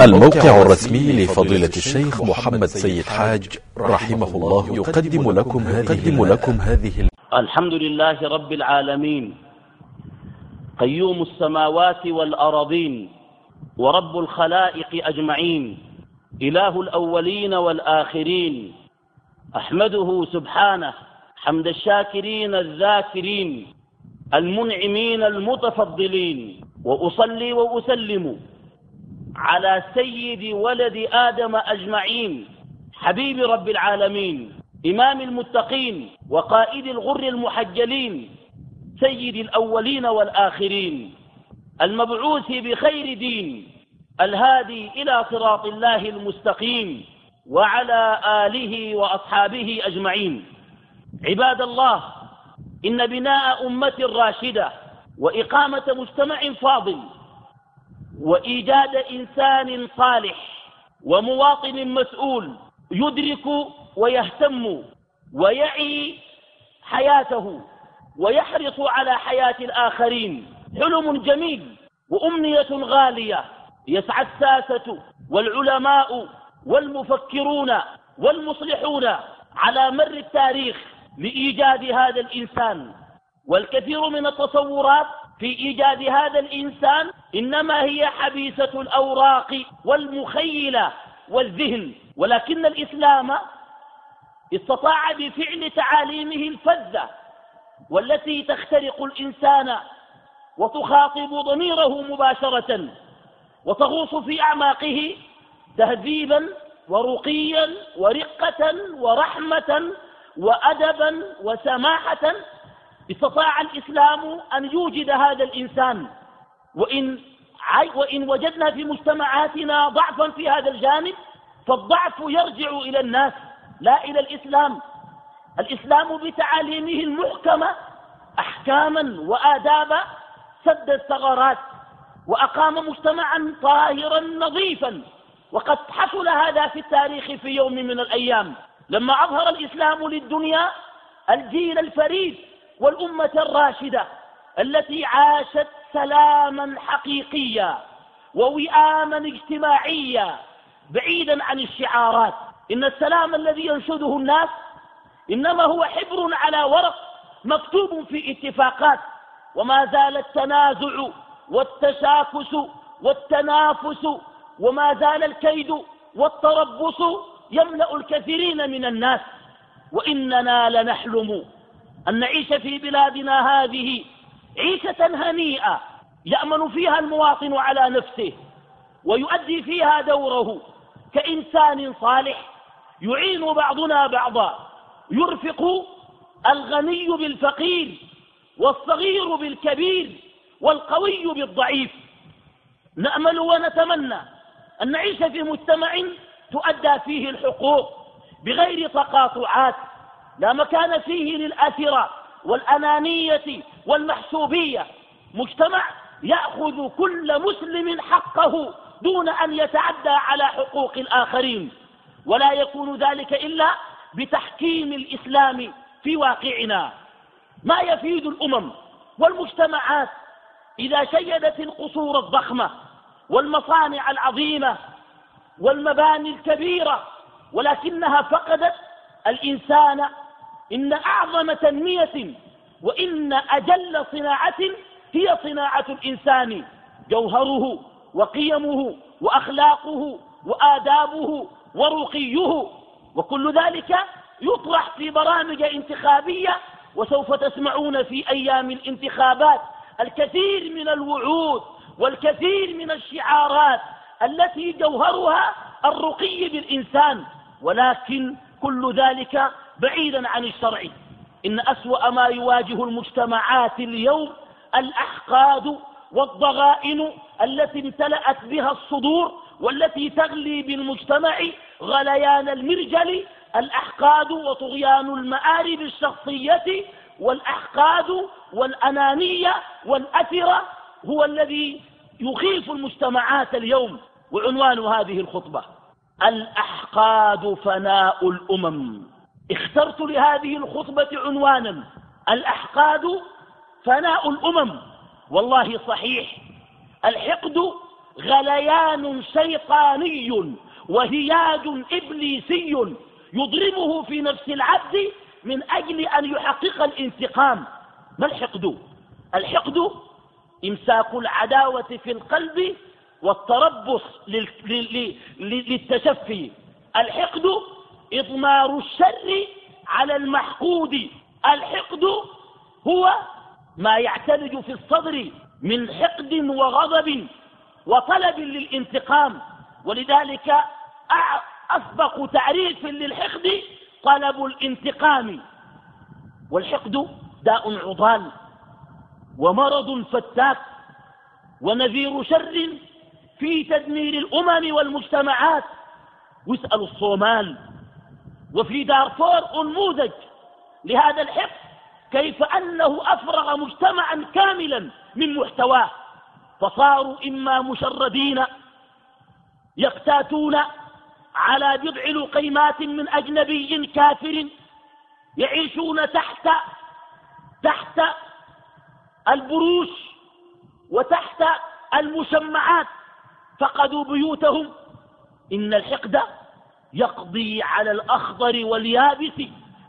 الموقع الرسمي لفضيلة الشيخ محمد سيد حاج رحمه الله يقدم لكم هذه, لكم هذه الحمد لله رب العالمين. قيوم السماوات والأراضين ورب الخلائق أجمعين إله الأولين والآخرين أحمده سبحانه حمد الشاكرين الذاكرين المنعمين المتفضلين وأصلي وأسلم على سيد ولد آدم أجمعين حبيب رب العالمين إمام المتقين وقائد الغر المحجلين سيد الأولين والآخرين المبعوث بخير دين الهادي إلى صراط الله المستقيم وعلى آله وأصحابه أجمعين. عباد الله إن بناء أمة راشدة وإقامة مجتمع فاضل وإيجاد إنسان صالح ومواطن مسؤول يدرك ويهتم ويعي حياته ويحرص على حياة الآخرين. حلم جميل وأمنية غالية. يسعى الساسة والعلماء والمفكرون والمصلحون على مر التاريخ لإيجاد هذا الإنسان. والكثير من التصورات في إيجاد هذا الإنسان إنما هي حبيسة الأوراق والمخيلة والذهن ولكن الإسلام استطاع بفعل تعاليمه الفذة والتي تخترق الإنسان وتخاطب ضميره مباشرة وتغوص في أعماقه تهذيبا ورقيا ورقة ورحمة وأدبا وسماحة استطاع الإسلام أن يوجد هذا الإنسان وإن, وإن وجدنا في مجتمعاتنا ضعفا في هذا الجانب فالضعف يرجع إلى الناس لا إلى الإسلام. الإسلام بتعاليمه المحكمة أحكاما وآدابا سد الثغرات وأقام مجتمعا طاهرا نظيفا وقد حصل هذا في التاريخ في يوم من الأيام. لما أظهر الإسلام للدنيا الجيل الفريد والأمة الراشدة التي عاشت سلاما حقيقيا ووئاما اجتماعيا بعيدا عن الشعارات. إن السلام الذي ينشده الناس إنما هو حبر على ورق مكتوب في اتفاقات وما زال التنازع والتشاكس والتنافس وما زال الكيد والتربص يملأ الكثيرين من الناس. وإننا لنحلم أن نعيش في بلادنا هذه عيشة هنيئة يأمن فيها المواطن على نفسه ويؤدي فيها دوره كإنسان صالح يعين بعضنا بعضا يرفق الغني بالفقير والصغير بالكبير والقوي بالضعيف. نأمل ونتمنى أن نعيش في مجتمع تؤدى فيه الحقوق بغير تقاطعات لا مكان فيه للأثرة والأنانية والمحسوبية. مجتمع يأخذ كل مسلم حقه دون أن يتعدى على حقوق الآخرين ولا يكون ذلك إلا بتحكيم الإسلام في واقعنا. ما يفيد الأمم والمجتمعات إذا شيدت القصور الضخمة والمصانع العظيمة والمباني الكبيرة ولكنها فقدت الإنسان إن أعظم تنمية وإن أجل صناعة هي صناعة الإنسان جوهره وقيمه وأخلاقه وآدابه ورقيه. وكل ذلك يطرح في برامج انتخابية وسوف تسمعون في أيام الانتخابات. الكثير من الوعود والكثير من الشعارات التي جوهرها الرقي بالإنسان ولكن كل ذلك بعيدا عن الشرع. إن أسوأ ما يواجه المجتمعات اليوم الأحقاد والضغائن التي امتلأت بها الصدور والتي تغلي بالمجتمع غليان المرجل الأحقاد وطغيان المآرب الشخصية والأحقاد والأنانية والأثرة هو الذي يخيف المجتمعات اليوم. وعنوان هذه الخطبة الأحقاد فناء الأمم. اخترت لهذه الخطبة عنوانا. الأحقاد فناء الأمم. والله صحيح. الحقد غليان شيطاني وهياج إبليسي يضربه في نفس العبد من أجل أن يحقق الانتقام. ما الحقد؟ الحقد إمساك العداوة في القلب والتربص للتشفي. الحقد إضمار الشر على المحقود. الحقد هو ما يعتلج في الصدر من حقد وغضب وطلب للانتقام. ولذلك أسبق تعريف للحقد طلب الانتقام. والحقد داء عضال ومرض فتاك ونذير شر في تدمير الأمم والمجتمعات. واسأل الصومال. وفي دارفور أنموذج لهذا الحقد كيف أنه أفرغ مجتمعا كاملا من محتواه. فصاروا إما مشردين يقتاتون على بضع لقيمات من أجنبي كافر يعيشون تحت تحت البروش وتحت المشمعات فقدوا بيوتهم. إن الحقد يقضي على الأخضر واليابس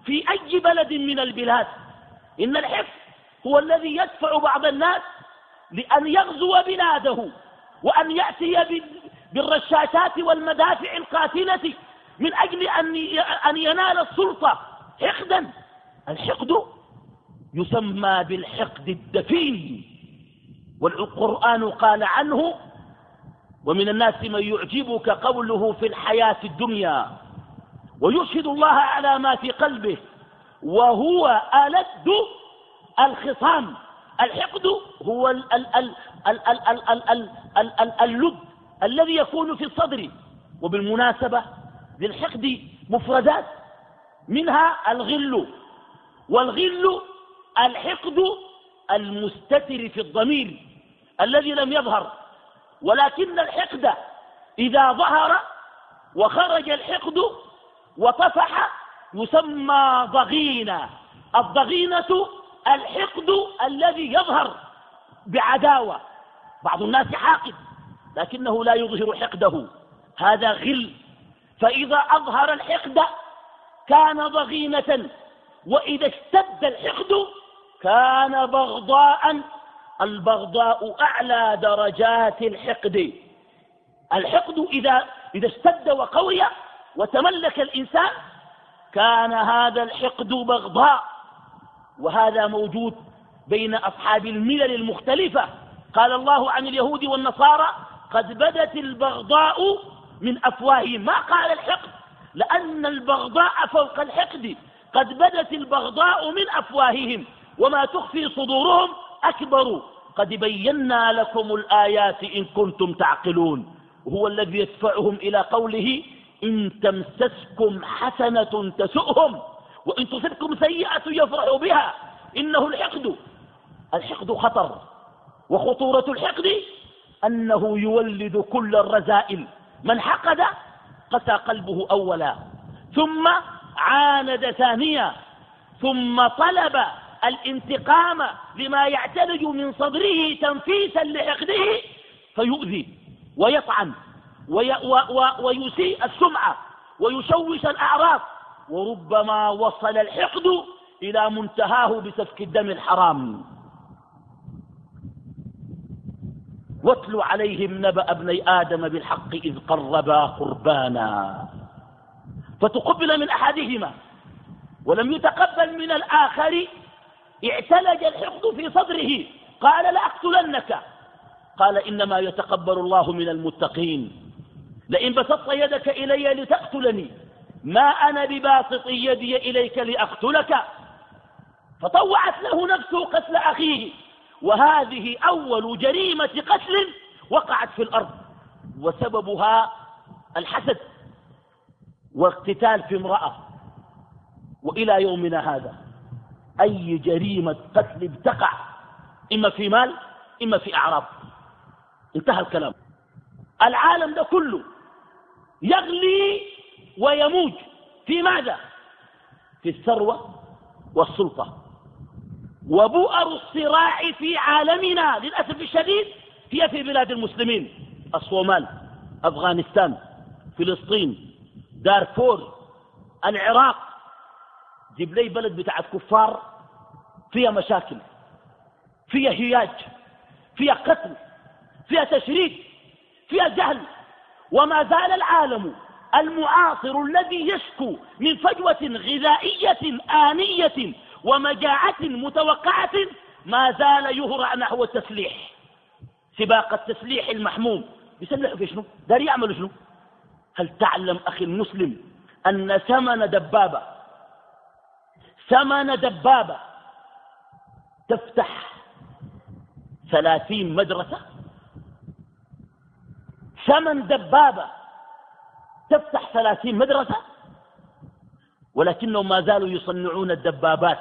في أي بلد من البلاد. إن الحقد هو الذي يدفع بعض الناس لأن يغزو بلاده وأن يأتي بالرشاشات والمدافع القاتلة من أجل أن ينال السلطة. حقدا. الحقد يسمى بالحقد الدفين. والقرآن قال عنه ومن الناس من يعجبك قوله في الحياة الدنيا ويشهد الله على ما في قلبه وهو ألد الخصام الحقد هو اللد الذي يكون في الصدر وبالمناسبة للحقد مفردات منها الغل والغل الحقد المستتر في الضمير الذي لم يظهر ولكن الحقد إذا ظهر وخرج الحقد وطفح يسمى ضغينة. الضغينة الحقد الذي يظهر بعداوة. بعض الناس حاقد لكنه لا يظهر حقده. هذا غل. فإذا أظهر الحقد كان ضغينة وإذا اشتد الحقد كان بغضاء البغضاء أعلى درجات الحقد. الحقد إذا, إذا اشتد وقوي وتملك الإنسان كان هذا الحقد بغضاء. وهذا موجود بين أصحاب الملل المختلفة. قال الله عن اليهود والنصارى قد بدت البغضاء من أفواههم. ما قال الحقد؟ لأن البغضاء فوق الحقد. قد بدت البغضاء من أفواههم. وما تخفي صدورهم أكبر. قد بينا لكم الآيات إن كنتم تعقلون. هو الذي يدفعهم إلى قوله إن تمسسكم حسنة تسؤهم وإن تصبكم سيئة يفرح بها. إنه الحقد. الحقد خطر. وخطورة الحقد أنه يولد كل الرذائل من حقد؟ قسى قلبه أولا. ثم عاند ثانيا. ثم طلب الانتقام لما يعتلج من صدره تنفيسا لحقده فيؤذي ويطعن وي ويسيء السمعة ويشوش الأعراض وربما وصل الحقد إلى منتهاه بسفك الدم الحرام. واتل عليهم نبأ ابني آدم بالحق إذ قربا قربانا. فتقبل من أحدهما ولم يتقبل من الآخر اعتلج الحقد في صدره. قال لأقتلنك قال إنما يتقبل الله من المتقين. لئن بسطت يدك إلي لتقتلني. ما أنا بباسط يدي إليك لأقتلك. فطوعت له نفسه قتل أخيه. وهذه أول جريمة قتل وقعت في الأرض. وسببها الحسد واقتتال في امرأة. وإلى يومنا هذا. أي جريمة قتل بتقع إما في مال إما في أعراض. انتهى الكلام. العالم ده كله يغلي ويموج. في ماذا؟ في الثروة والسلطة. وبؤر الصراع في عالمنا للأسف الشديد هي في بلاد المسلمين. الصومال أفغانستان فلسطين دارفور العراق. جيب لي بلد بتاعت كفار فيها مشاكل فيها هياج فيها قتل فيها تشريد فيها جهل. وما زال العالم المعاصر الذي يشكو من فجوة غذائية آنية ومجاعة متوقعة ما زال يهرع نحو التسليح. سباق التسليح المحموم. يسلحوا في شنو؟ دار يعملوا شنو؟ هل تعلم أخي المسلم أن ثمن دبابة ثمن دبابة تفتح ثلاثين مدرسة. ثمن دبابة تفتح ثلاثين مدرسة. ولكنهم ما زالوا يصنعون الدبابات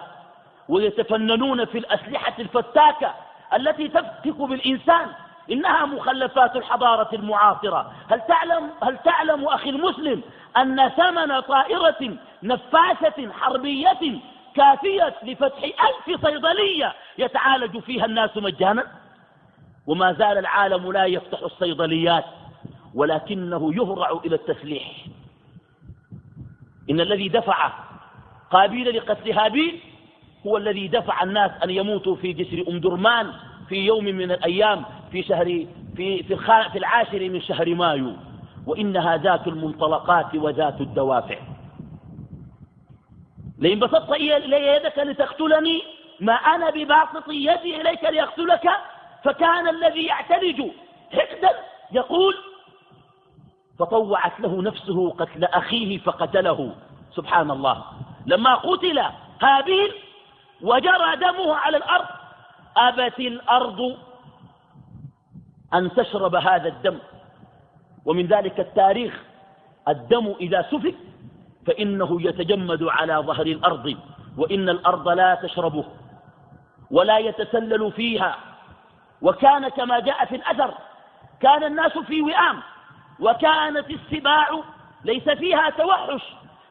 ويتفننون في الأسلحة الفتاكة التي تفتك بالإنسان. إنها مخلفات الحضارة المعاصرة. هل تعلم, هل تعلم أخي المسلم أن ثمن طائرة نفاسة حربية كافية لفتح ألف صيدلية يتعالج فيها الناس مجانا؟ وما زال العالم لا يفتح الصيدليات ولكنه يهرع إلى التسليح. إن الذي دفع قابيل لقتل هابيل هو الذي دفع الناس أن يموتوا في جسر أم درمان في يوم من الأيام في شهر في في, في العاشر من شهر مايو. وإنها ذات المنطلقات وذات الدوافع. لئن بسطت إلي يدك لتقتلني ما أنا بباسط يدي إليك لأقتلك فكان الذي يعتلج. حقدا يقول فطوعت له نفسه قتل أخيه فقتله. سبحان الله. لما قتل هابيل وجرى دمه على الأرض. أبت الأرض أن تشرب هذا الدم. ومن ذلك التاريخ الدم إذا سفك فإنه يتجمد على ظهر الأرض وإن الأرض لا تشربه ولا يتسلل فيها. وكان كما جاء في الأثر كان الناس في وئام وكانت السباع ليس فيها توحش.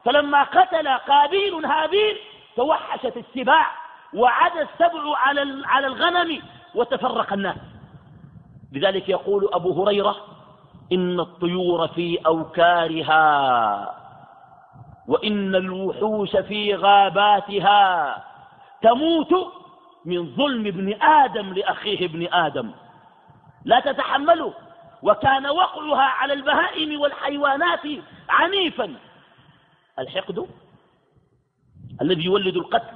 فلما قتل قابيل هابيل توحشت السباع وعد السبع على الغنم وتفرق الناس. لذلك يقول أبو هريرة إن الطيور في أوكارها وإن الوحوش في غاباتها تموت من ظلم ابن آدم لأخيه ابن آدم. لا تتحمله وكان وقعها على البهائم والحيوانات عنيفا. الحقد الذي يولد القتل.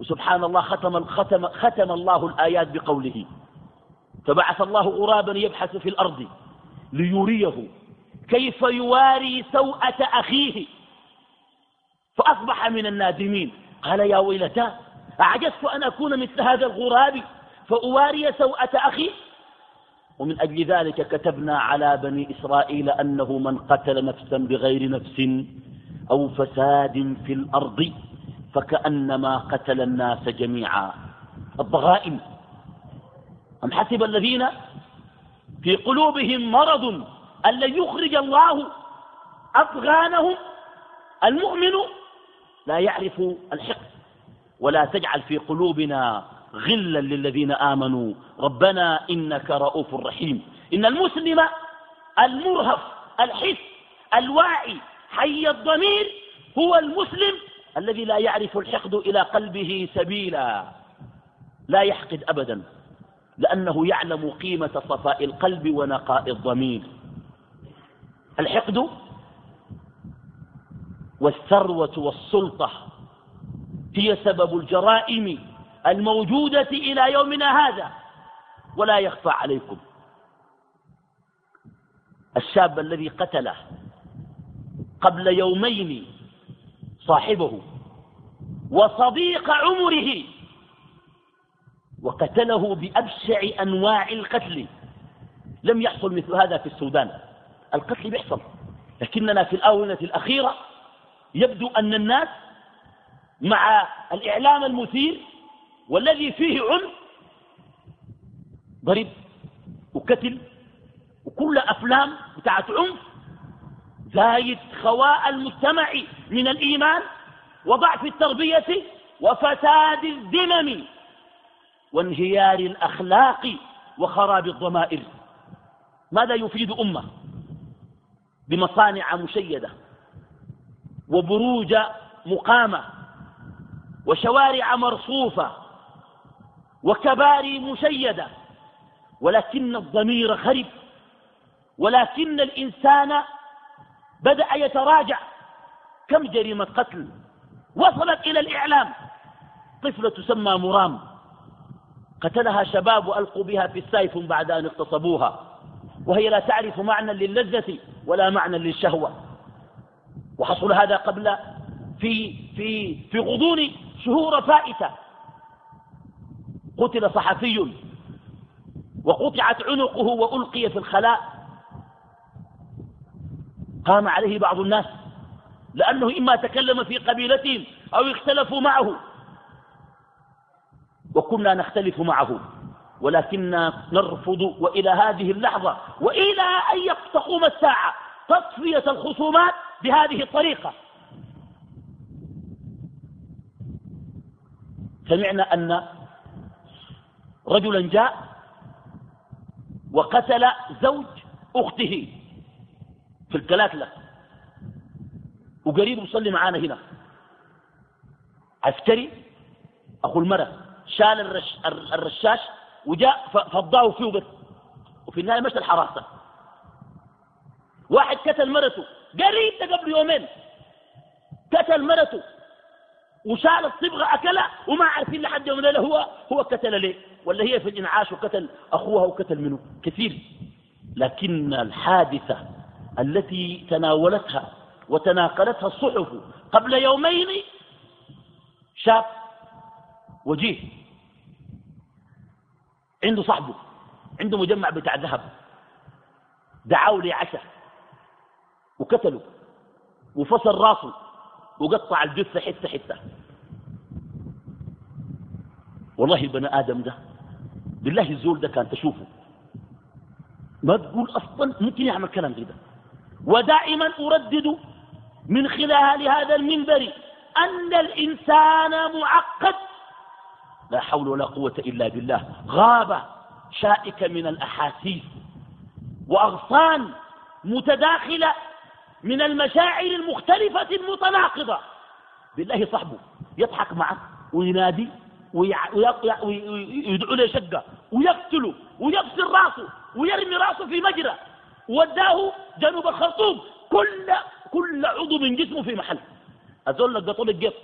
وسبحان الله ختم, ختم, ختم الله الآيات بقوله. فبعث الله غرابا يبحث في الأرض ليريه كيف يواري سوءة أخيه فأصبح من النادمين. قال يا ويلتا أعجزت أن أكون مثل هذا الغراب فأواري سوءة أخي؟ ومن أجل ذلك كتبنا على بني إسرائيل أنه من قتل نفسا بغير نفس أو فساد في الأرض فكأنما قتل الناس جميعا. الضغائن أم حسب الذين في قلوبهم مرض أن لن يخرج الله أفغانهم؟ المؤمن لا يعرف الحقد ولا تجعل في قلوبنا غلا للذين آمنوا. ربنا إنك رؤوف رحيم. إن المسلم المرهف الحس الواعي حي الضمير هو المسلم الذي لا يعرف الحقد إلى قلبه سبيلا. لا يحقد أبدا. لأنه يعلم قيمة صفاء القلب ونقاء الضمير. الحقد والثروة والسلطة هي سبب الجرائم الموجودة إلى يومنا هذا ولا يخفى عليكم. الشاب الذي قتله قبل يومين صاحبه وصديق عمره وقتله بأبشع أنواع القتل. لم يحصل مثل هذا في السودان. القتل بيحصل. لكننا في الآونة الأخيرة يبدو أن الناس مع الإعلام المثير والذي فيه عنف ضرب وكتل وكل أفلام بتاعت عنف زايد خواء المجتمع من الإيمان وضعف التربية وفساد الذمم وانهيار الأخلاق وخراب الضمائر. ماذا يفيد أمة؟ بمصانع مشيدة وبروج مقامة وشوارع مرصوفة وكباري مشيدة ولكن الضمير خرب ولكن الإنسان بدأ يتراجع. كم جريمة قتل؟ وصلت إلى الإعلام. طفلة تسمى مرام. قتلها شباب وألقوا بها في السيف بعد أن اغتصبوها. وهي لا تعرف معنى للذة ولا معنى للشهوة. وحصل هذا قبل في, في, في غضون شهور فائتة. قتل صحفي وقطعت عنقه وألقي في الخلاء. قام عليه بعض الناس لأنه إما تكلم في قبيلتهم أو اختلفوا معه. وكنا نختلف معه. ولكننا نرفض وإلى هذه اللحظة وإلى أن تقوم الساعة. تصفية الخصومات بهذه الطريقة. سمعنا أن رجلا جاء وقتل زوج أخته في الكلاكلة وقريب يصلي معانا هنا. عسكري أخو المرأة. شال الرش الرشاش وجاء فضاه فيه بس وفي النهاية مشى الحراسة. واحد قتل مرته. قريب قبل يومين. قتل مرته. وشال الصبغة أكلها وما عارفين لحد يوم الليلة هو هو قتل ليه. ولا هي في الإنعاش وقتل أخوها وقتل منه. كثير. لكن الحادثة التي تناولتها وتناقلتها الصحف قبل يومين شاب وجيه. عنده صاحبه عنده مجمع بتاع ذهب. دعوا لي عشاء وقتلوا وفصل راسه وقطع الجثة حتة حتة. والله البني آدم ده بالله الزول ده كان تشوفه. ما تقول أصلا ممكن يعمل كلام زي ده. ودائما أردد من خلال هذا المنبر أن الإنسان معقد لا حول ولا قوة إلا بالله. غابة شائكة من الأحاسيس وأغصان متداخلة من المشاعر المختلفة المتناقضة. بالله صاحبه يضحك معه وينادي ويدعو له شقة ويقتله ويفصل راسه ويرمي راسه في مجرى. وداه جنوب الخرطوم كل كل عضو من جسمه في محل أزول لقطوا له الجف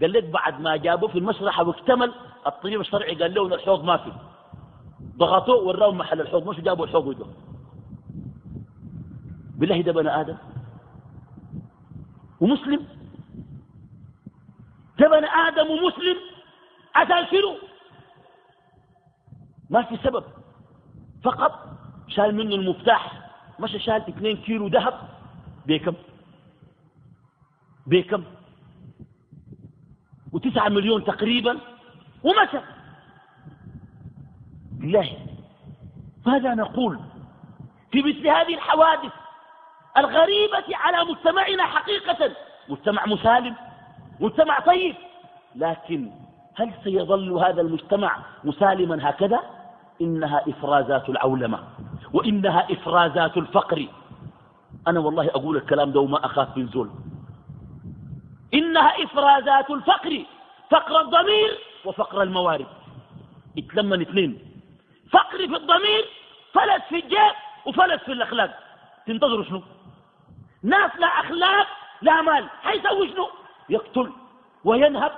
قال لك بعد ما جابوه في المشرحة واكتمل الطبيب الشرعي قال له الحوض ما في ضغطوه وراهم محل الحوض مش جابوا الحوض وجوه. بالله ده بني آدم. ومسلم. ده بني آدم ومسلم. عشان شنو؟ ما في سبب. فقط شال منه المفتاح. مشى شال 2 كيلو ذهب؟ بكم؟ بكم؟ وتسعة مليون تقريبا ومشى. بالله. ماذا نقول في مثل هذه الحوادث الغريبة على مجتمعنا حقيقة. مجتمع مسالم مجتمع طيب. لكن هل سيظل هذا المجتمع مسالما هكذا؟ إنها إفرازات العولمة وإنها إفرازات الفقر. أنا والله أقول الكلام ده وما أخاف من زول إنها إفرازات الفقر فقر الضمير وفقر الموارد. اتلمن اثنين. فقر في الضمير فلس في الجيب وفلس في الأخلاق. تنتظروا شنو؟ ناس لا أخلاق لا مال. حيسوي شنو؟ يقتل وينهب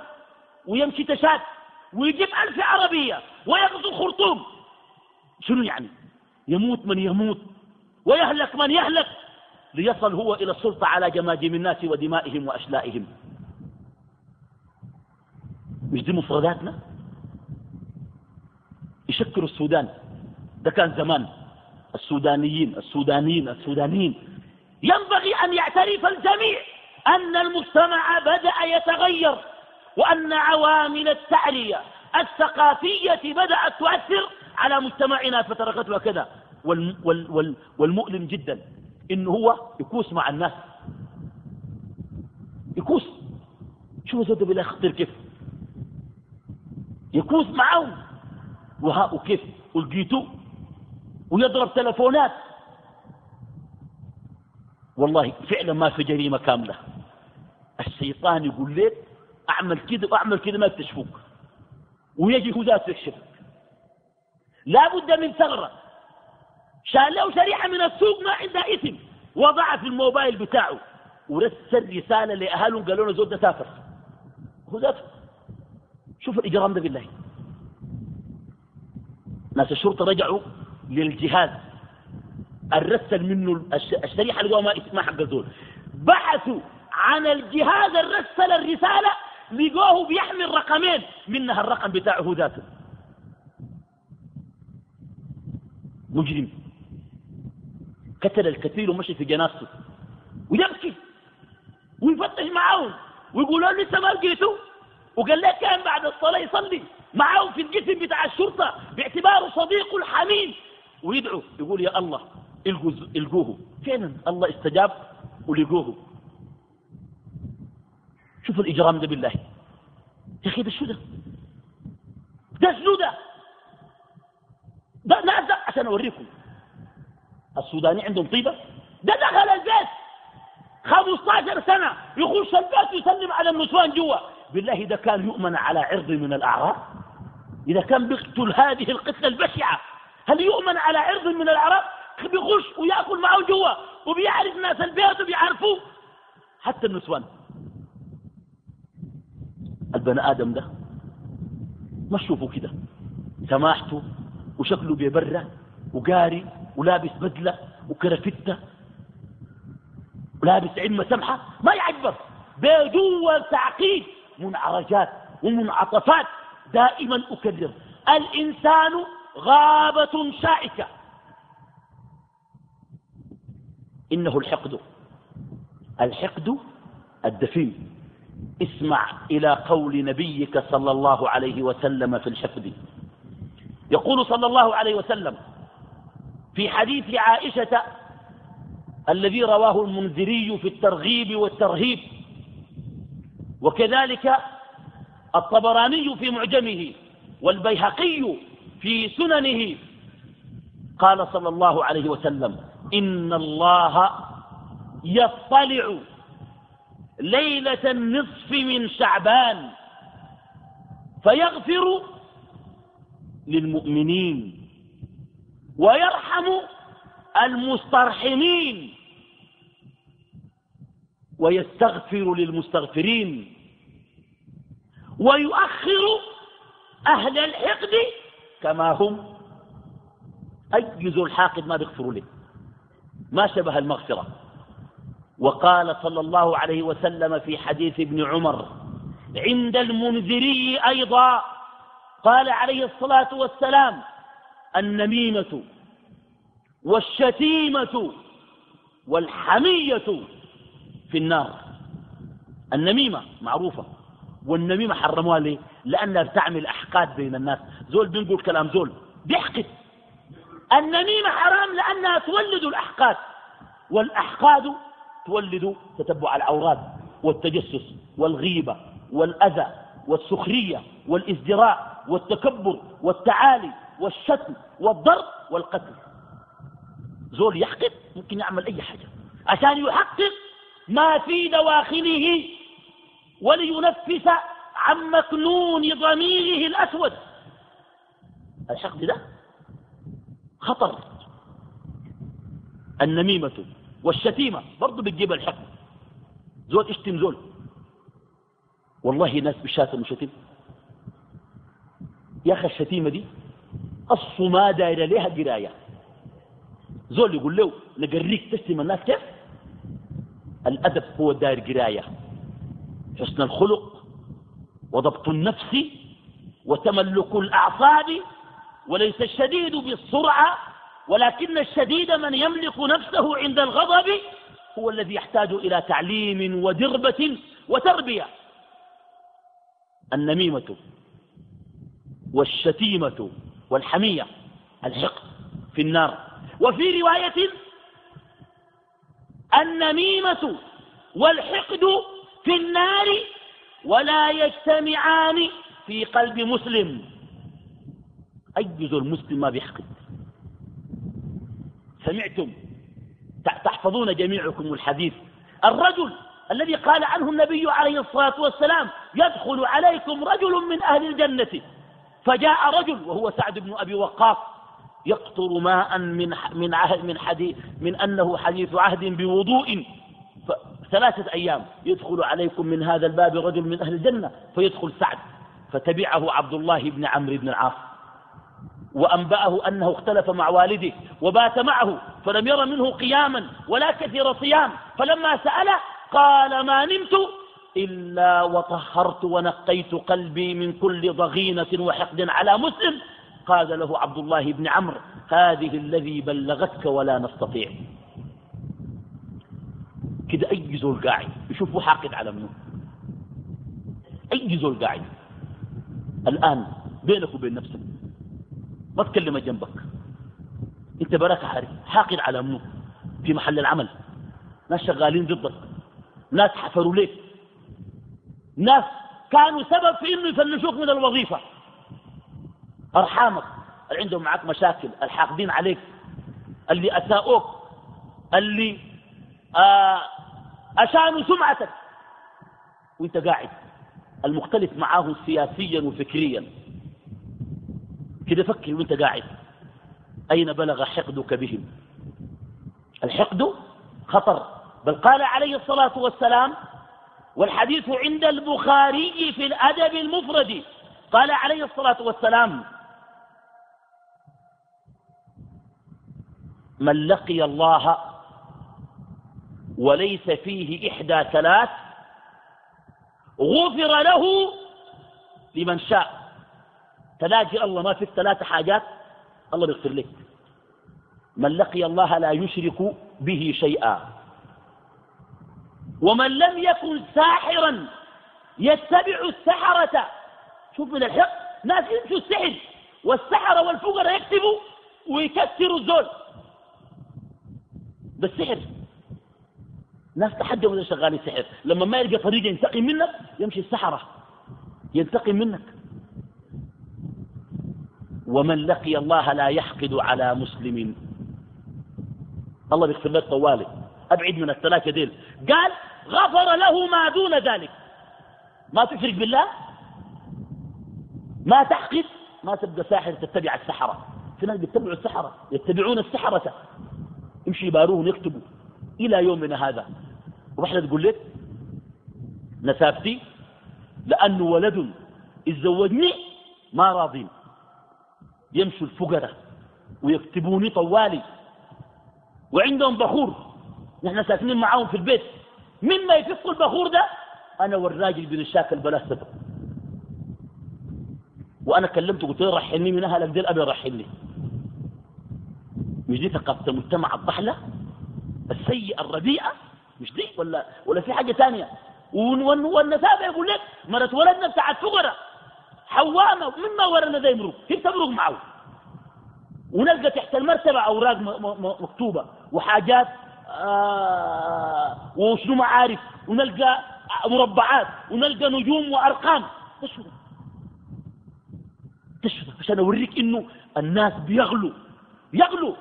ويمشي تشاد ويجيب ألف عربية ويغزو الخرطوم شنو يعني؟ يموت من يموت ويهلك من يهلك ليصل هو إلى السلطة على جماجم الناس ودمائهم وأشلائهم. مش دي مفرداتنا؟ يشكلوا السودان. ده كان زمان. السودانيين السودانيين السودانيين. ينبغي أن يعترف الجميع أن المجتمع بدأ يتغير وأن عوامل التعلية الثقافية بدأت تؤثر على مجتمعنا فتركته كذا. وال وال وال والمؤلم جدا إنه هو يكوس مع الناس. يكوس. شوف زود بالله خطير كيف. يكوس معهم وها وكيف؟ ولقيتوه ويضرب تلفونات. والله فعلا ما في جريمة كاملة. الشيطان يقول لك أعمل كده وأعمل كده ما تشفوك. ويجي هو ذاته يكشفك لا بد من ثغرة. شال له شريحة من السوق ما عندها اسم وضعها في الموبايل بتاعه. ورسل رسالة لأهله قالوا له زود سافر هو ذاته. شوف الإجرام ده بالله. ناس الشرطة رجعوا للجهاز الرسل منه الشريحة اللي ما اسمها حق الزول. بحثوا عن الجهاز الرسل الرسالة لقوه بيحمل رقمين منها الرقم بتاعه ذاته. مجرم. قتل الكثير ومشي في جنازته. ويبكي. ويفتش معاهم. ويقولوا لسه ما لقيته. وقال لك كان بعد الصلاة يصلي معه في الجسم بتاع الشرطة باعتباره صديقه الحميم. ويدعو يقول يا الله إلقوه. فعلا الله استجاب ولقوه. شوف الإجرام ده بالله. يا أخي ده شو ده؟ ده شنو ده؟ ده ده عشان أوريكم. السوداني عندهم طيبة؟ ده دخل البيت. 15 سنة يخش البيت ويسلم على النسوان جوا. بالله إذا كان يؤمن على عرض من الأعراض إذا كان بيقتل هذه القتلة البشعة هل يؤمن على عرض من الأعراض بيخش ويأكل معه جوا وبيعرف ناس البيت وبيعرفوه. حتى النسوان. البني آدم ده ما تشوفوا كده. سماحته وشكله بيبرة وقاري ولابس بدلة وكرفتة ولابس علمة سمحة ما يعجبك. بجوا تعقيد منعرجات ومنعطفات دائما أكرر. الإنسان غابة شائكة. إنه الحقد. الحقد الدفين. اسمع إلى قول نبيك صلى الله عليه وسلم في الحقد. يقول صلى الله عليه وسلم في حديث عائشة الذي رواه المنذري في الترغيب والترهيب وكذلك الطبراني في معجمه والبيهقي في سننه. قال صلى الله عليه وسلم إن الله يطلع ليلة النصف من شعبان فيغفر للمؤمنين ويرحم المسترحمين ويستغفر للمستغفرين. ويؤخر أهل الحقد كما هم. أي ذو الحاقد ما بيغفروا له. ما شبه المغفرة. وقال صلى الله عليه وسلم في حديث ابن عمر عند المنذري أيضا. قال عليه الصلاة والسلام النميمة والشتيمة والحمية في النار. النميمة معروفة. والنميمة حرموها ليه؟ لأنها بتعمل أحقاد بين الناس. زول بنقول كلام زول بيحقد. النميمة حرام لأنها تولد الأحقاد. والأحقاد تولد تتبع العورات والتجسس والغيبة والأذى والسخرية والإزدراء والتكبر والتعالي والشتم والضرب والقتل. زول يحقد ممكن يعمل أي حاجة. عشان يحقق ما في دواخله ولينفس عن مكنون ضميره الأسود. الحقد ده خطر. النميمة والشتيمة برضه بتجيب الحقد. زول اشتم زول. والله ناس بشاتم وشتم يا أخي الشتيمة دي أصل ما داير لها قراية زول يقول له نقريك تشتم الناس كيف؟ الأدب هو داير قراية حسن الخلق وضبط النفس وتملك الأعصاب وليس الشديد بالسرعة ولكن الشديد من يملك نفسه عند الغضب هو الذي يحتاج إلى تعليم ودربة وتربية. النميمة والشتيمة والحمية الحقد في النار. وفي رواية النميمة والحقد في النار ولا يجتمعان في قلب مسلم. أي زول مسلم ما بيحقد. سمعتم؟ تحفظون جميعكم الحديث. الرجل الذي قال عنه النبي عليه الصلاة والسلام يدخل عليكم رجل من أهل الجنة. فجاء رجل وهو سعد بن أبي وقاص يقطر ماء من من عهد من حديث من أنه حديث عهد بوضوء. ثلاثة أيام يدخل عليكم من هذا الباب رجل من أهل الجنة فيدخل سعد فتبعه عبد الله بن عمرو بن العاص وأنبأه أنه اختلف مع والده وبات معه فلم ير منه قياما ولا كثير صيام فلما سأله قال ما نمت إلا وطهرت ونقيت قلبي من كل ضغينة وحقد على مسلم. قال له عبد الله بن عمرو هذه الذي بلغتك ولا نستطيع. زول قاعد يشوفه حاقد على منه أي زول قاعد. الآن بينك وبين نفسك. ما تكلم جنبك. أنت براك حاقد على منه في محل العمل. ناس شغالين ضدك. ناس حفروا ليك. ناس كانوا سبب في إنه يفنشوك من الوظيفة. أرحامك. اللي عندهم معك مشاكل الحاقدين عليك. اللي اساءوك اللي آه أشانوا سمعتك وإنت قاعد المختلف معاه سياسيا وفكريا. كده فكر وإنت قاعد. أين بلغ حقدك بهم؟ الحقد خطر. بل قال عليه الصلاة والسلام والحديث عند البخاري في الأدب المفرد. قال عليه الصلاة والسلام من لقي الله وليس فيه إحدى ثلاث غفر له لمن شاء. تلاقي الله ما فيك ثلاث حاجات الله بيغفر لك. من لقي الله لا يشرك به شيئا. ومن لم يكن ساحرا يتبع السحرة. شوف من الحق ناس يمشوا السحر والسحرة والفقراء يكتبوا ويكسروا الزول. بالسحر ناس تحدوا من شغالين سحر. لما ما يلقى طريقة ينتقم منك يمشي السحرة. ينتقم منك. ومن لقي الله لا يحقد على مسلم. الله بيغفر لك طوالي. أبعد من الثلاثة ديل. قال غفر له ما دون ذلك. ما تشرك بالله؟ ما تحقد؟ ما تبقى ساحر تتبع السحرة في ناس بيتبعوا السحرة يتبعون السحرة. يمشي يباروهم يكتبوا. إلى يومنا هذا. وإحنا تقول لك نسابتي لأنه ولد اتزوجني ما راضين يمشوا الفقراء ويكتبوني طوالي. وعندهم بخور. نحن ساكنين معاهم في البيت. مما يفك البخور ده؟ أنا والراجل بنشاكل بلا سبب وأنا كلمته قلت له رحلني من أهلك دي أبي رحلني. مش دي ثقافة المجتمع الضحلة؟ السيئة الرديئة مش دي ولا ولا في حاجة ثانية والنسابة يقول لك مرت ولدنا بتاعت فقرة حوامة مما ورنا ذا يمرق هي تمرق معه. ونلقى تحت المرتبة أوراق مكتوبة وحاجات آه وشنو معارف ونلقى مربعات ونلقى نجوم وأرقام. تشوف تشوف عشان أوريك إنه الناس بيغلوا يغلوا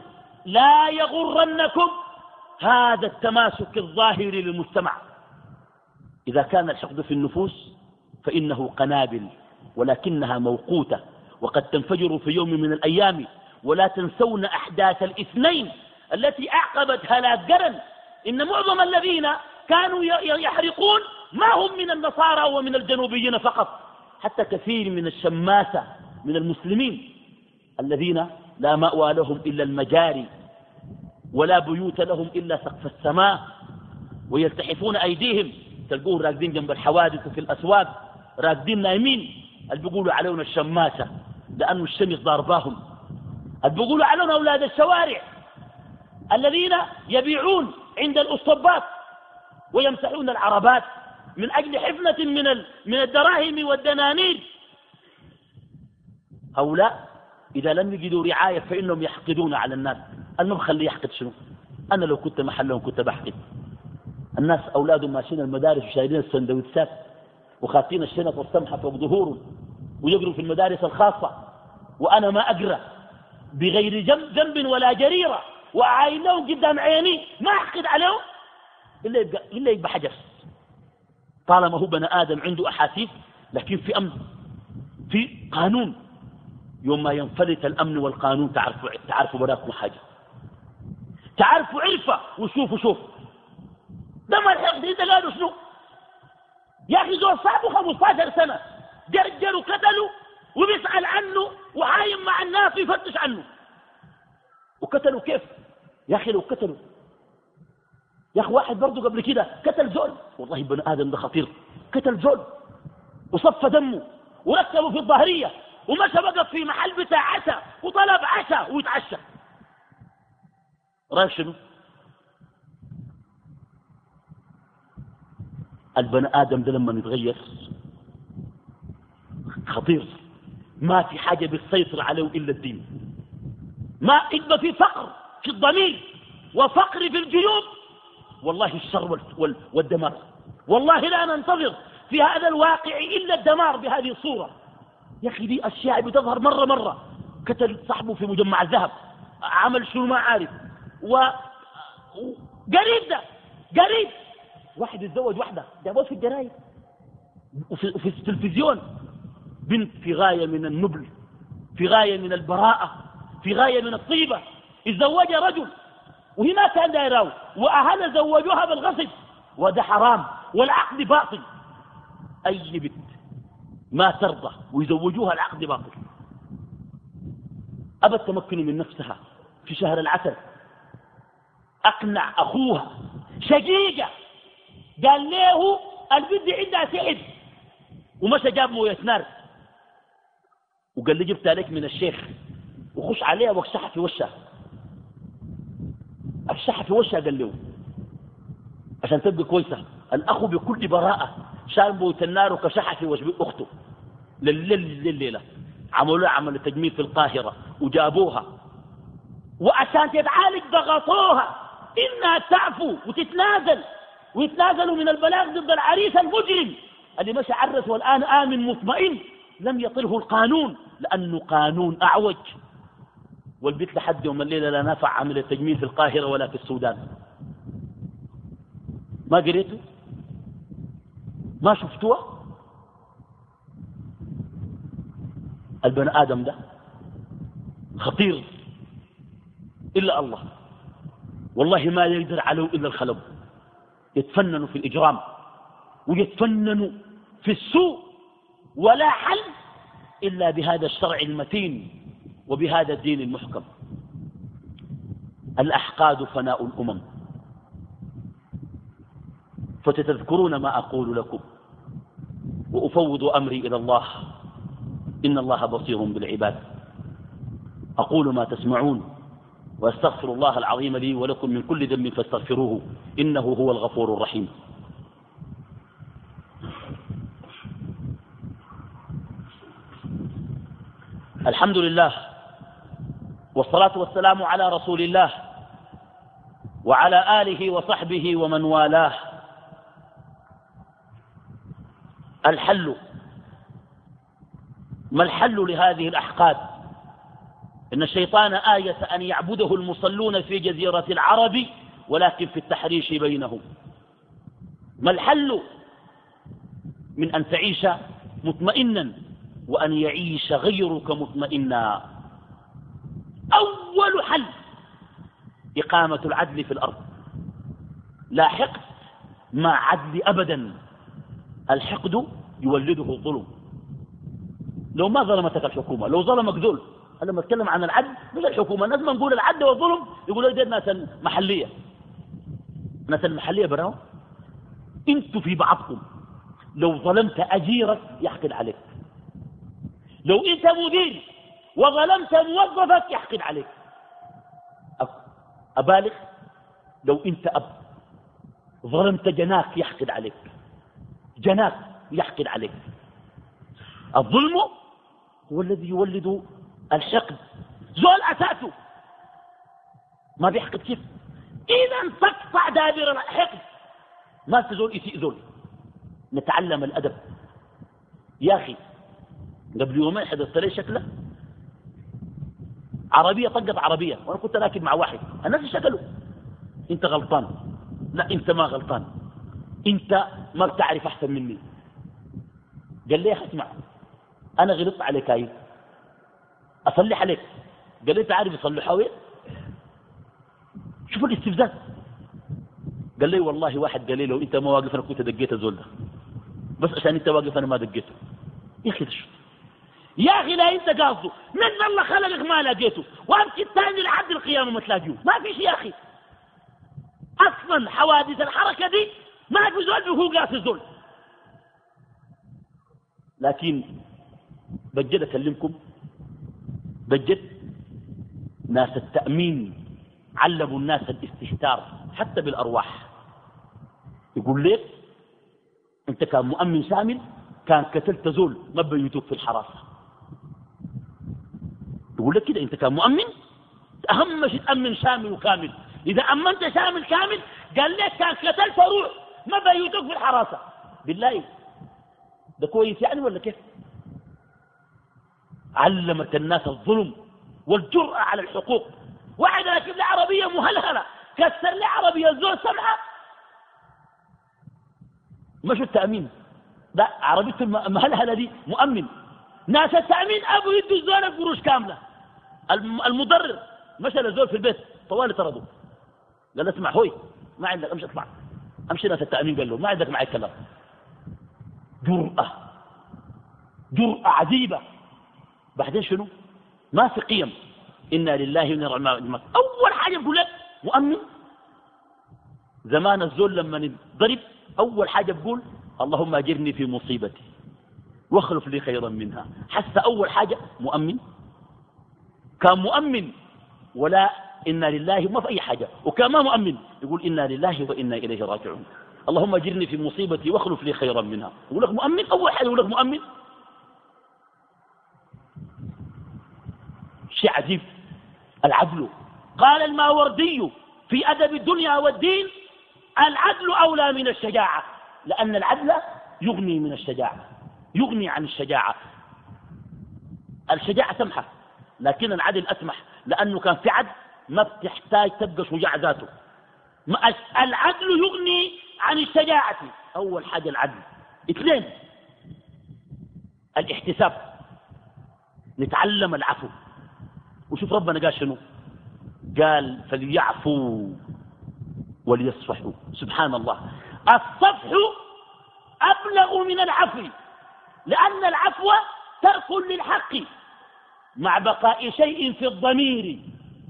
لا يغرنكم هذا التماسك الظاهري للمجتمع. إذا كان الحقد في النفوس فإنه قنابل ولكنها موقوتة وقد تنفجر في يوم من الأيام ولا تنسون أحداث الاثنين التي أعقبت هلاك قرن إن معظم الذين كانوا يحرقون ما هم من النصارى ومن الجنوبيين فقط حتى كثير من الشماسة من المسلمين الذين لا مأوى لهم إلا المجاري. ولا بيوت لهم إلا سقف السماء ويلتحفون أيديهم. تلقوهم راكدين جنب الحوادث في الأسواق راكدين نايمين. اللي بيقولوا علينا الشماسة لأنه الشمس ضارباهم. اللي بيقولوا علينا أولاد الشوارع الذين يبيعون عند الأسطبات ويمسحون العربات من أجل حفنة من من الدراهم والدنانير؟ هؤلاء إذا لم يجدوا رعاية فإنهم يحقدون على الناس. أنا مخلي يحقد شنو؟ أنا لو كنت محلهم كنت بحقد. الناس أولادهم ماشيين المدارس وشايلين السندوتشات وخاتين الشنط والسمحة فوق ظهورهم ويقروا في المدارس الخاصة. وأنا ما أقرأ بغير جنب, جنب ولا جريرة. وأعاين له قدام عيني. ما أحقد عليه إلا يبقى, إلا يبقى حجر. طالما هو بني آدم عنده أحاسيس لكن في أمن. في قانون. يوم ما ينفلت الأمن والقانون تعرفوا تعرفوا براكم حاجة. تعرفوا عرفة وشوفوا شوف ده ما الحقد انت قالوا شنو؟ يا أخي زول صاحبه 15 سنة جرجروا قتلوا وبيسأل عنه وعايم مع الناس ويفتش عنه. وقتلوا كيف؟ يا أخي لو قتلوا. يا أخي واحد برضه قبل كده قتل زول. والله بني آدم ده خطير. قتل زول. وصف دمه وركبه في الظهرية ومشى وقف في محل بتاع عشاء وطلب عشاء ويتعشى. رايك شنو البني آدم ده لما يتغير خطير. ما في حاجة بتسيطر عليه إلا الدين. ما إلا في فقر في الضمير وفقر في الجيوب. والله الشر والدمار. والله لا ننتظر في هذا الواقع إلا الدمار بهذه الصورة. يا أخي دي أشياء بتظهر مرة مرة. قتل صاحبه في مجمع الذهب. عمل شنو ما عارف. و قريب ده قريب. واحد يتزوج واحدة جابوه في الجرايد. وفي, وفي التلفزيون. بنت في غاية من النبل في غاية من البراءة في غاية من الطيبة اتزوجها رجل. وهي ما كان دايراه وأهلها زوجوها بالغصب. وده حرام. والعقد باطل. أي بنت ما ترضى ويزوجوها العقد باطل. أبى التمكن من نفسها في شهر العسل. أقنع أخوها. شقيقة قال له البنت عندها سحر. ومشى جاب موية نار. وقال لي جبت عليك من الشيخ. وخش عليها واكسحها في وشها. اكسحها في وشها قال له. عشان تبقى كويسة. الأخ بكل براءة شال موية النار وكشحها في وجه أخته. لليل لليلة. عملوا عمل تجميل في القاهرة. وجابوها. وعشان تتعالج ضغطوها. إنها تعفو وتتنازل ويتنازلوا من البلاغ ضد العريس المجرم اللي مشى عرس والآن آمن مطمئن لم يطله القانون لأنه قانون أعوج. والبيت لحد يوم الليلة لا نفع عمل التجميل في القاهرة ولا في السودان. ما قريته؟ ما شفتوها البني آدم ده خطير إلا الله. والله ما يقدر عليه إلا الخلق يتفننوا في الإجرام ويتفننوا في السوء ولا حل إلا بهذا الشرع المتين وبهذا الدين المحكم. الأحقاد فناء الأمم. فتتذكرون ما أقول لكم وأفوض أمري إلى الله. إن الله بصير بالعباد. أقول ما تسمعون. واستغفر الله العظيم لي ولكم من كل ذنب فاستغفروه إنه هو الغفور الرحيم. الحمد لله والصلاة والسلام على رسول الله وعلى آله وصحبه ومن والاه. الحل. ما الحل لهذه الأحقاد؟ إن الشيطان آية أن يعبده المصلون في جزيرة العرب ولكن في التحريش بينهم. ما الحل؟ من أن تعيش مطمئنا وأن يعيش غيرك مطمئنا. أول حل إقامة العدل في الأرض. لا حقد مع عدل أبدا. الحقد يولده الظلم. لو ما ظلمتك الحكومة لو ظلمك ذل أنا لما أتكلم عن العدل مش الحكومة؟ الناس ما نقول العدل والظلم يقولوا دي الناس المحلية. الناس المحلية براو أنتوا في بعضكم لو ظلمت أجيرك يحقد عليك. لو انت مدير وظلمت موظفك يحقد عليك. أبالغ لو انت أب. ظلمت جناك يحقد عليك. جناك يحقد عليك. الظلم هو الذي يولد الحقد زول أساسه. ما بيحقد كيف؟ إذا تقطع دابر الحقد. ما تزول يسيء زول. نتعلم الأدب. يا أخي قبل يومين حدثت لي شكلة. عربية طقت عربية. وأنا كنت راكب مع واحد. الناس شكلوا. أنت غلطان. لا أنت ما غلطان. أنت ما بتعرف أحسن مني. قال لي اسمع. أنا غلطت عليك أي أصلح عليك. قال لي أنت عارف يصلحها وين شوف الاستفزاز. قال لي والله واحد قال لي لو أنت ما واقف أنا كنت دقيت الزول ده. بس عشان أنت واقف أنا ما دقيته. يا أخي تشوف يا أخي لا أنت قاصده. من الله خلقك ما لقيته. وامشي الثاني لحد القيامة ما تلاقيه. ما فيش يا أخي. أصلا حوادث الحركة دي ما في زول بيكون قاس الزول. لكن بجد أكلمكم بجد ناس التأمين علموا الناس الاستهتار حتى بالأرواح. يقول لك أنت كان مؤمن شامل كان قتلت زول ما بيوتوك في الحراسة. يقول لك كده أنت كان مؤمن أهم شيء تأمن شامل وكامل. إذا أمنت شامل كامل قال لك كان قتلت روح ما بيوتوك في الحراسة. بالله ده كويس يعني ولا كيف؟ علمت الناس الظلم والجرأة على الحقوق. واحد راكب لي عربية مهلهلة. كسر لي عربية زول سمحة مشوا التأمين؟ لا عربيته المهلهلة دي مؤمن. ناس التأمين أبو يدوا الزول قروش كاملة. المضرر مشى للزول في البيت. طوال طرده. قال اسمع هوي ما عندك امشي اطلع. امشي ناس التأمين قال له ما عندك معي كلام جرأة. جرأة عجيبة. بعدين شنو؟ ما في قيم. إنا لله وإنا راجعون. أول حاجة بقول لك مؤمن زمان الزول لما ضرب أول حاجة بقول اللهم أجرني في مصيبتي واخلف لي خيرا منها. حتى أول حاجة مؤمن. كان مؤمن ولا إنا لله ما في أي حاجة. وكان ما مؤمن يقول إنا لله وإنا إليه راجعون. اللهم أجرني في مصيبتي واخلف لي خيرا منها. يقول لك مؤمن أول حاجة يقول لك مؤمن شيء عجيب. العدل. قال الماوردي في أدب الدنيا والدين العدل أولى من الشجاعة لأن العدل يغني من الشجاعة يغني عن الشجاعة. الشجاعة سمحة لكن العدل أسمح لأنه كان في عدل ما بتحتاج تبقى شجاع ذاته. العدل يغني عن الشجاعة. أول حاجة العدل. اثنين الاحتساب. نتعلم العفو. وشوف ربنا قال شنو؟ قال فليعفوا وليصفحوا. سبحان الله الصفح أبلغ من العفو لأن العفو ترك للحق. مع بقاء شيء في الضمير.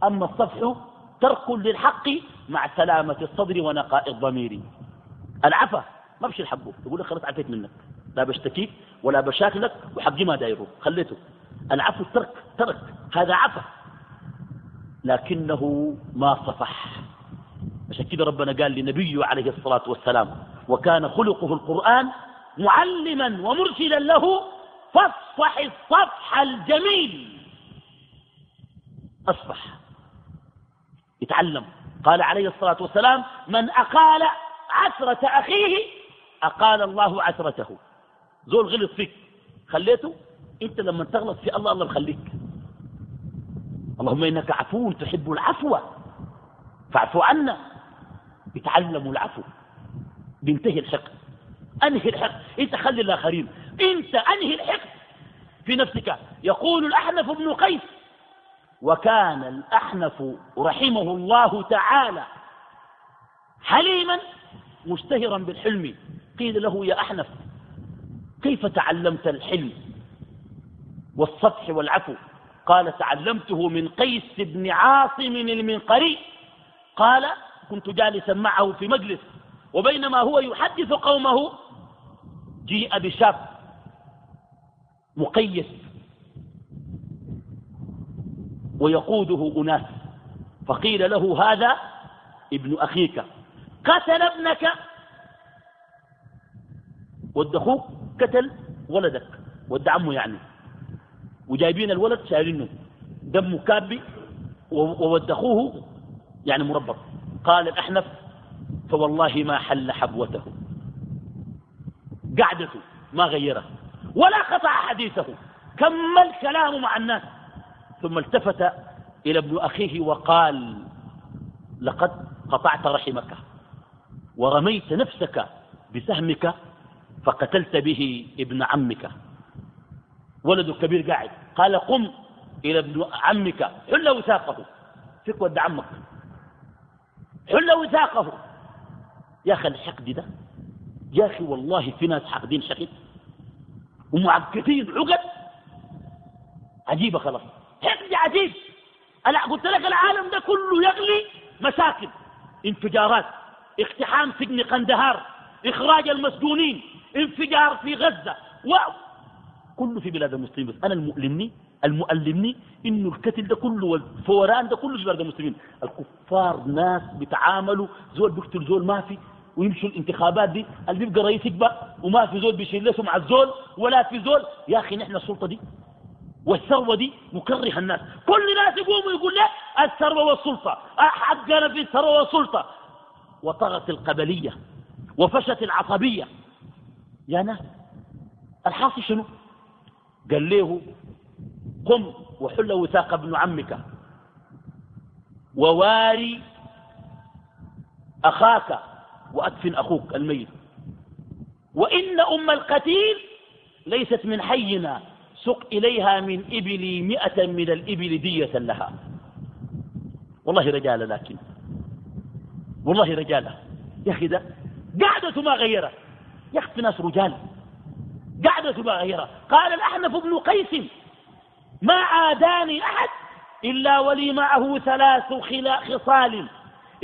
أما الصفح ترك للحق مع سلامة الصدر ونقاء الضمير. العفا ما بشي الحقه يقول لك خلاص عفيت منك. لا بشتكيك ولا بشاكلك وحقي ما دايره. خليته. العفو ترك ترك هذا عفا لكنه ما صفح. عشان كده ربنا قال لنبيه عليه الصلاة والسلام وكان خلقه القرآن معلما ومرشدا له فاصفح الصفح الجميل. أصفح. يتعلم. قال عليه الصلاة والسلام من أقال عثرة أخيه أقال الله عثرته. زول غلط فيك. خليته؟ انت لما تغلط في الله الله يخليك. اللهم إنك عفو تحب العفو فاعفو عنا. بتعلموا العفو. بينتهي الحقد. انهي الحقد؟ انت خلي الآخرين. انت انهي الحقد؟ في نفسك. يقول الأحنف بن قيس وكان الأحنف رحمه الله تعالى حليما مشتهرا بالحلم. قيل له يا أحنف كيف تعلمت الحلم؟ والصفح والعفو. قال تعلمته من قيس بن عاصم المنقري. قال كنت جالسا معه في مجلس وبينما هو يحدث قومه. جيء بشاب مقيس ويقوده أناس فقيل له هذا ابن أخيك. قتل ابنك؟ ود أخوك قتل ولدك. ود عمه يعني. وجايبين الولد شايلينه. دمه كابي وودخوه يعني مربط. قال الأحنف فوالله ما حل حبوته. قعدته ما غيره. ولا قطع حديثه. كمل كلامه مع الناس. ثم التفت إلى ابن أخيه وقال لقد قطعت رحمك ورميت نفسك بسهمك فقتلت به ابن عمك. ولد كبير قاعد. قال قم إلى ابن عمك حل وثاقه. فك ود عمك. حل وثاقه. يا أخي الحقد ده يا أخي والله في ناس حاقدين شقيق ومعقدين عقد. عجيبة خلاص. حقد عجيب أنا قلت لك العالم ده كله يغلي مساكن انفجارات اقتحام سجن قندهار إخراج المسجونين انفجار في غزة و كله في بلاد المسلمين بس. أنا المؤلمني المؤلمني إنه الكتل ده كله والفوران ده كله في بلاد المسلمين. الكفار ناس بيتعاملوا زول بيقتل زول ما في ويمشوا الانتخابات دي. اللي بيبقى رئيس يكبر وما في زول بيشيل له مع الزول ولا في زول. يا أخي نحن السلطة دي والثروة دي مكره الناس. كل الناس يقوموا يقول لك الثروة والسلطة. حقنا في الثروة والسلطة. وطغت القبلية وفشت العصبية. يا ناس الحاصل شنو؟ قال له قم وحل وثاق ابن عمك. وواري أخاك وأدفن أخوك الميت. وإن أم القتيل ليست من حينا سق إليها من إبلي مئة من الإبل دية لها. والله رجال لكن والله رجالة يا أخي ده قعدته ما غيرت يا أخي ناس رجال. ما غيرت قال الأحنف بن قيس ما عاداني أحد إلا ولي معه ثلاث خصال.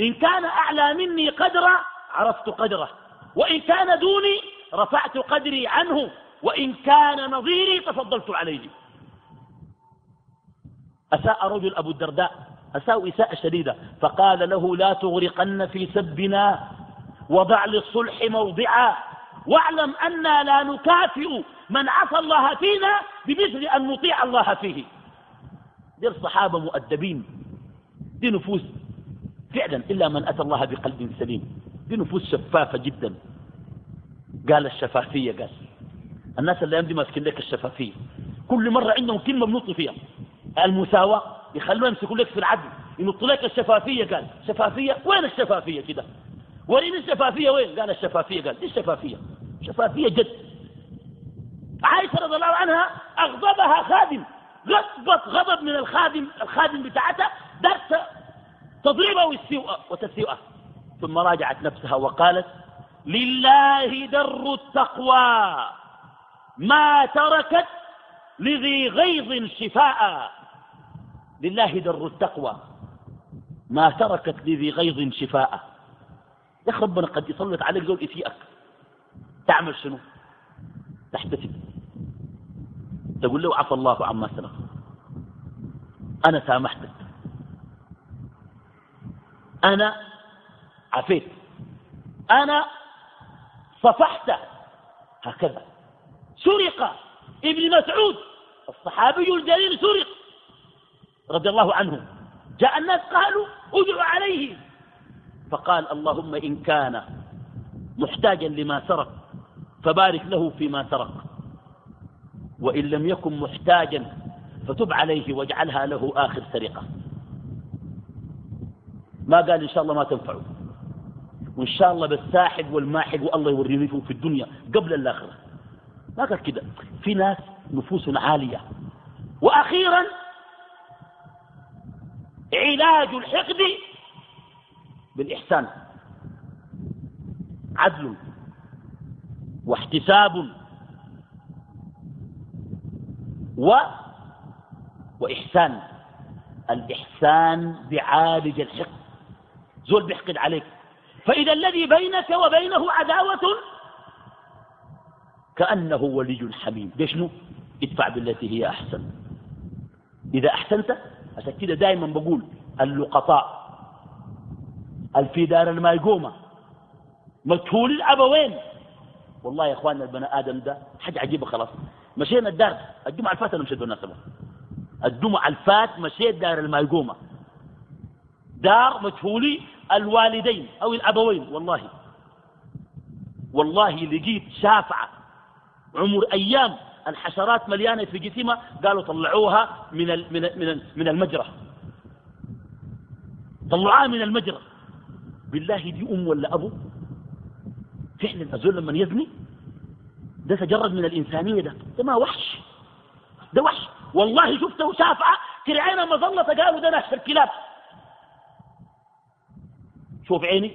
إن كان أعلى مني قدرا عرفت قدره. وإن كان دوني رفعت قدري عنه. وإن كان نظيري تفضلت عليه. أساء رجل أبو الدرداء أساء إساءة شديدة فقال له لا تغرقن في سبنا وضع للصلح موضعا. واعلم أنا لا نكافئ من عصى الله فينا بمثل أن نطيع الله فيه. دي الصحابة مؤدبين. دي نفوس فعلا إلا من أتى الله بقلب سليم. دي نفوس شفافة جدا. قال الشفافية قال. الناس اللي يمدي ماسكين لك الشفافية. كل مرة عندهم كلمة بنطي فيها. المساواة يخلوه يمسكوا لك في العدل. ينط لك الشفافية قال. شفافية؟ وين الشفافية كده؟ وريني الشفافية وين؟ قال الشفافية قال. دي الشفافية؟ شفافية جد. عائشة رضي الله عنها أغضبها خادم. غضبت غضب من الخادم الخادم بتاعتها درت تضربه وتسيئة. ثم راجعت نفسها وقالت لله در التقوى ما تركت لذي غيظ شفاء. لله در التقوى ما تركت لذي غيظ شفاء. يا ربنا قد يسلط عليك زول يسيئك تعمل شنو؟ تحتسب تقول له عفى الله عما سلف أنا سامحتك. أنا عفيت. أنا صفحت. هكذا. سرق. ابن مسعود. الصحابي الجليل سرق. رضي الله عنه. جاء الناس قالوا ادعوا عليه. فقال اللهم إن كان محتاجا لما سرق فبارك له فيما سرق وإن لم يكن محتاجا فتب عليه واجعلها له آخر سرقة. ما قال إن شاء الله ما تنفعه. وإن شاء الله بالساحق والماحق والله يوريني في الدنيا قبل الآخرة. ما قال كده. في ناس نفوس عالية. وأخيرا علاج الحقد بالإحسان. عدل. واحتساب و وإحسان. الإحسان بعالج الحقد. زول بيحقد عليك. فإذا الذي بينك وبينه عداوة كأنه ولي حميم. بشنو ادفع بالتي هي أحسن. إذا أحسنت عشان كده دائما بقول اللقطاء الفي دار المايقومة مجهول الأبوين. والله يا إخواننا البني آدم ده حاجة عجيبة خلاص. مشينا الدار الجمعة الفات أنا مشيت بالمناسبه الجمعة الفات مشيت دار المايقومه دار مجهولي الوالدين أو الأبوين والله. والله لقيت شافعة عمر أيام الحشرات مليانة في جسمها قالوا طلعوها من من من, من المجرى. طلعاه من المجرى. بالله دي أم ولا أبو؟ فعلا أزول لما يزني؟ ده تجرد من الإنسانية ده. ده ما وحش. ده وحش. والله شفته شافعة كرعينا مظلة قالوا ده ناس الكلاب شوف عيني.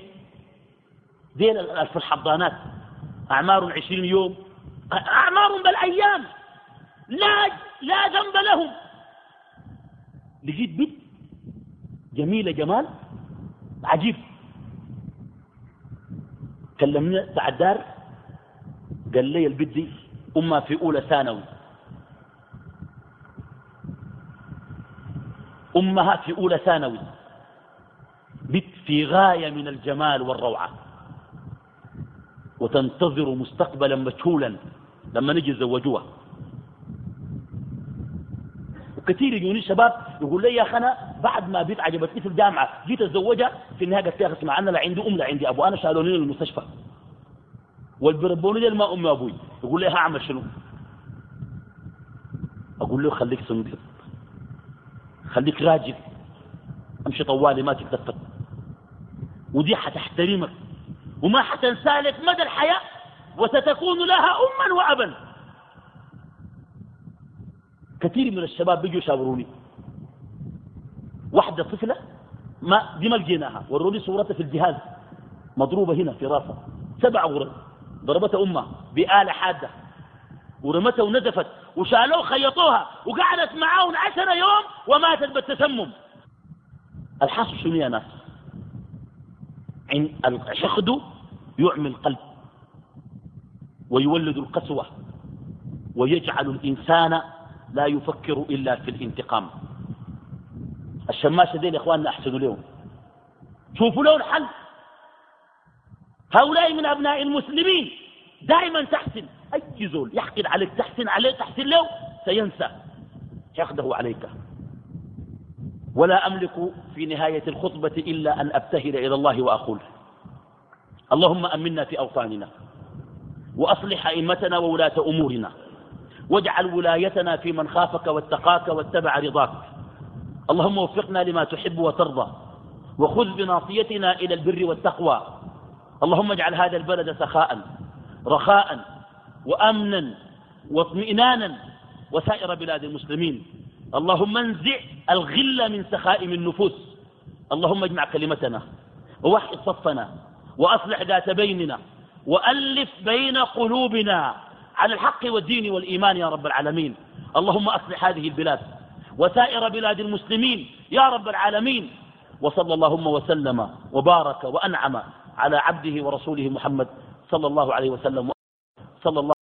زي في الحضانات. أعمار عشرين يوم. أعمار بالأيام. لا لا ذنب لهم. لقيت بنت جميلة جمال. عجيب. كلمني بتاع الدار قال لي البنت دي أمها في أولى ثانوي. أمها في أولى ثانوي. بنت في غاية من الجمال والروعة. وتنتظر مستقبلا مجهولا لما نجي يزوجوها وكثير يجوني شباب يقول لي يا أخي أنا بعد ما بيت عجبتني في الجامعة جيت أتزوجها في النهاية قلت لها اسمع أنا لا عندي أم لا عندي أبو أنا شالوني للمستشفى والبربوني ما امي وأبوي يقول لي هعمل شنو؟ أقول له خليك صندوق. خليك راجل. أمشي طوالي ما تتلفت ودي حتحترمك. وما حتنسى لك مدى الحياة وستكون لها أما وأبا. كثير من الشباب بيجوا يشاوروني. واحدة طفلة ما دي ما لقيناها. وروني صورتها في الجهاز. مضروبة هنا في راسها. سبع غرز ضربتها أمها بآلة حادة. ورمتها ونزفت وشالوه خيطوها وقعدت معاهم عشر يوم وماتت بالتسمم. الحاصل شنو يا ناس؟ الحقد يعمي القلب. ويولد القسوة. ويجعل الإنسان لا يفكر إلا في الانتقام. الشماشة دي إخواننا أحسنوا لهم. شوفوا لهم حل. هؤلاء من أبناء المسلمين دائما تحسن. أي زول يحقد عليك تحسن عليه تحسن له سينسى. حقده عليك. ولا أملك في نهاية الخطبة إلا أن أبتهل إلى الله وأقول. اللهم أمنا في أوطاننا. وأصلح أئمتنا وولاة أمورنا. واجعل ولايتنا في من خافك واتقاك واتبع رضاك. اللهم وفقنا لما تحب وترضى وخذ بناصيتنا إلى البر والتقوى. اللهم اجعل هذا البلد سخاء رخاء وأمنا واطمئنانا وسائر بلاد المسلمين. اللهم انزع الغل من سخائم النفوس. اللهم اجمع كلمتنا ووحد صفنا وأصلح ذات بيننا وألف بين قلوبنا. على الحق والدين والإيمان يا رب العالمين. اللهم أصلح هذه البلاد وسائر بلاد المسلمين يا رب العالمين. وصلى اللهم وسلم وبارك وأنعم على عبده ورسوله محمد صلى الله عليه وسلم. صلى الله